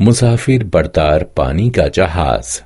मुसाफिर बरदार पानी का जहाज़।